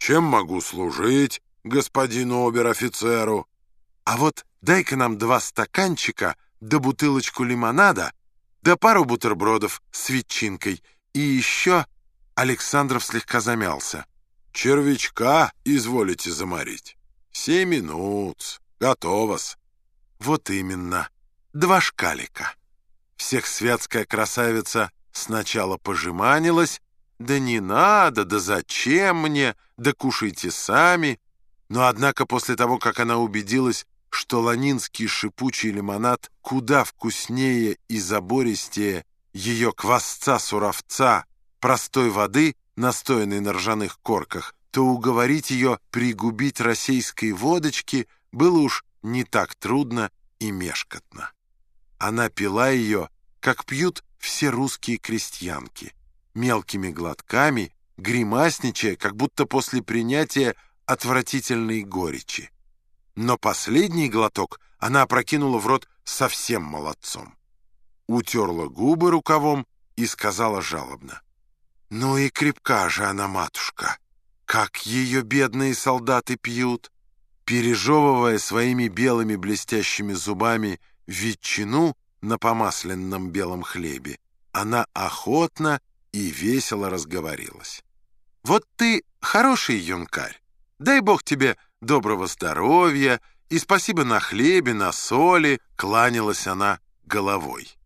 Чем могу служить господину обер-офицеру? А вот дай-ка нам два стаканчика да бутылочку лимонада, да пару бутербродов с ветчинкой. И еще...» Александров слегка замялся. «Червячка изволите заморить. Семь минут. Готово-с». «Вот именно. Два шкалика». Всех святская красавица сначала пожеманилась, «Да не надо, да зачем мне, да кушайте сами». Но однако после того, как она убедилась, что ланинский шипучий лимонад куда вкуснее и забористее ее квасца-суровца, простой воды, настоянной на ржаных корках, то уговорить ее пригубить российской водочки было уж не так трудно и мешкотно. Она пила ее, как пьют все русские крестьянки, мелкими глотками, гримасничая, как будто после принятия отвратительной горечи. Но последний глоток она опрокинула в рот совсем молодцом. Утерла губы рукавом и сказала жалобно. «Ну и крепка же она, матушка! Как ее бедные солдаты пьют!» Пережевывая своими белыми блестящими зубами ветчину на помасленном белом хлебе, она охотно и весело разговорилась. «Вот ты хороший юнкарь. Дай Бог тебе доброго здоровья и спасибо на хлебе, на соли», — кланялась она головой.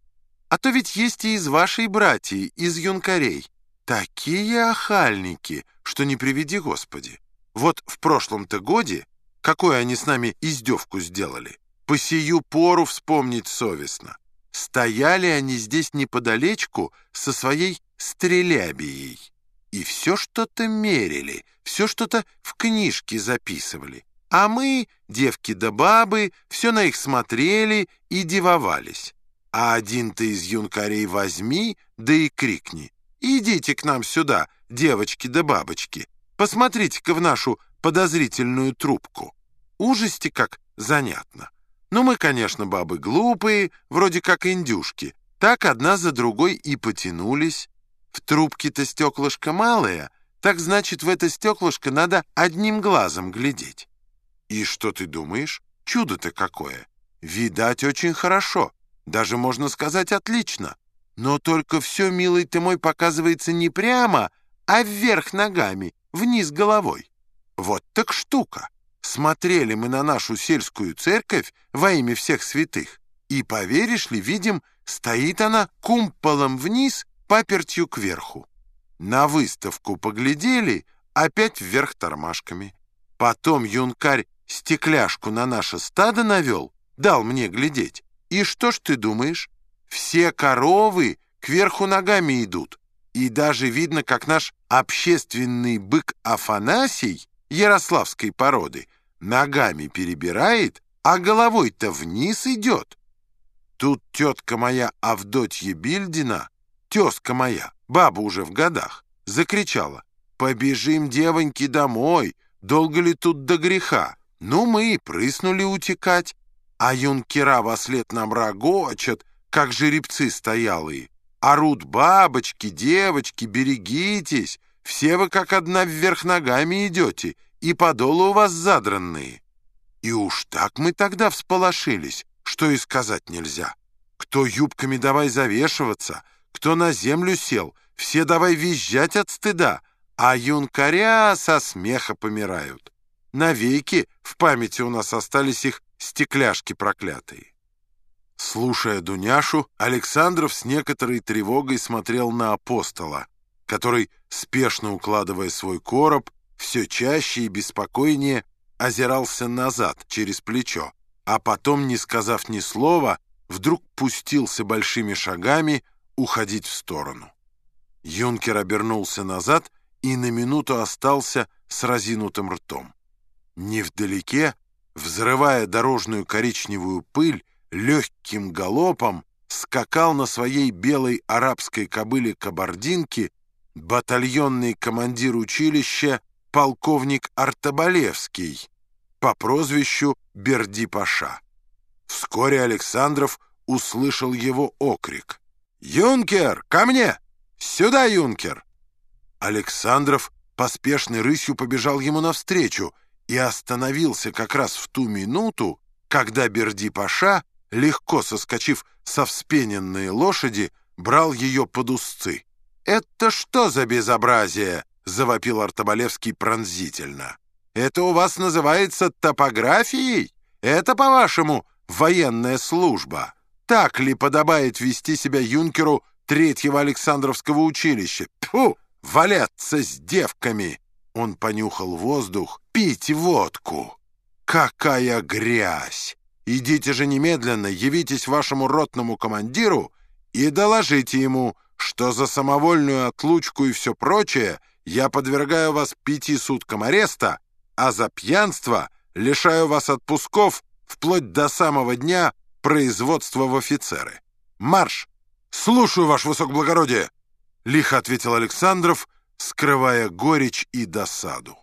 «А то ведь есть и из вашей братьи, из юнкарей. Такие охальники, что не приведи Господи. Вот в прошлом-то годе, какую они с нами издевку сделали, по сию пору вспомнить совестно. Стояли они здесь неподалечку со своей стрелябией. И все что-то мерили, все что-то в книжке записывали. А мы, девки да бабы, все на их смотрели и дивовались. А один ты из юнкарей возьми, да и крикни. «Идите к нам сюда, девочки да бабочки, посмотрите-ка в нашу подозрительную трубку». Ужасти как занятно. Ну, мы, конечно, бабы глупые, вроде как индюшки. Так одна за другой и потянулись. В трубке-то стеклышко малое, так значит, в это стеклышко надо одним глазом глядеть. И что ты думаешь? Чудо-то какое! Видать очень хорошо, даже можно сказать отлично. Но только все, милый ты мой, показывается не прямо, а вверх ногами, вниз головой. Вот так штука. Смотрели мы на нашу сельскую церковь во имя всех святых, и, поверишь ли, видим, стоит она кумполом вниз папертью кверху. На выставку поглядели, опять вверх тормашками. Потом юнкарь стекляшку на наше стадо навел, дал мне глядеть. И что ж ты думаешь? Все коровы кверху ногами идут. И даже видно, как наш общественный бык Афанасий, ярославской породы, ногами перебирает, а головой-то вниз идет. Тут тетка моя Авдотья Бильдина тезка моя, баба уже в годах, закричала, «Побежим, девоньки, домой, долго ли тут до греха?» Ну, мы и прыснули утекать, а юнкера во след нам рогочат, как жеребцы стоялые. Орут бабочки, девочки, берегитесь, все вы как одна вверх ногами идете, и подолы у вас задранные. И уж так мы тогда всполошились, что и сказать нельзя. Кто юбками давай завешиваться — кто на землю сел, все давай визжать от стыда, а юнкаря со смеха помирают. Навеки в памяти у нас остались их стекляшки проклятые. Слушая Дуняшу, Александров с некоторой тревогой смотрел на апостола, который, спешно укладывая свой короб, все чаще и беспокойнее озирался назад через плечо, а потом, не сказав ни слова, вдруг пустился большими шагами уходить в сторону. Юнкер обернулся назад и на минуту остался с разинутым ртом. Невдалеке, взрывая дорожную коричневую пыль, легким галопом скакал на своей белой арабской кобыле-кабардинке батальонный командир училища полковник Артабалевский по прозвищу Берди-Паша. Вскоре Александров услышал его окрик — «Юнкер, ко мне! Сюда, юнкер!» Александров поспешной рысью побежал ему навстречу и остановился как раз в ту минуту, когда Берди-Паша, легко соскочив со вспененной лошади, брал ее под узцы. «Это что за безобразие?» — завопил Артобалевский пронзительно. «Это у вас называется топографией? Это, по-вашему, военная служба? Так ли подобает вести себя юнкеру третьего Александровского училища? Тьфу! Валяться с девками!» Он понюхал воздух. «Пить водку! Какая грязь! Идите же немедленно, явитесь вашему ротному командиру и доложите ему, что за самовольную отлучку и все прочее я подвергаю вас пяти суткам ареста, а за пьянство лишаю вас отпусков вплоть до самого дня производства в офицеры. Марш! Слушаю, ваше высокоблагородие! Лихо ответил Александров, скрывая горечь и досаду.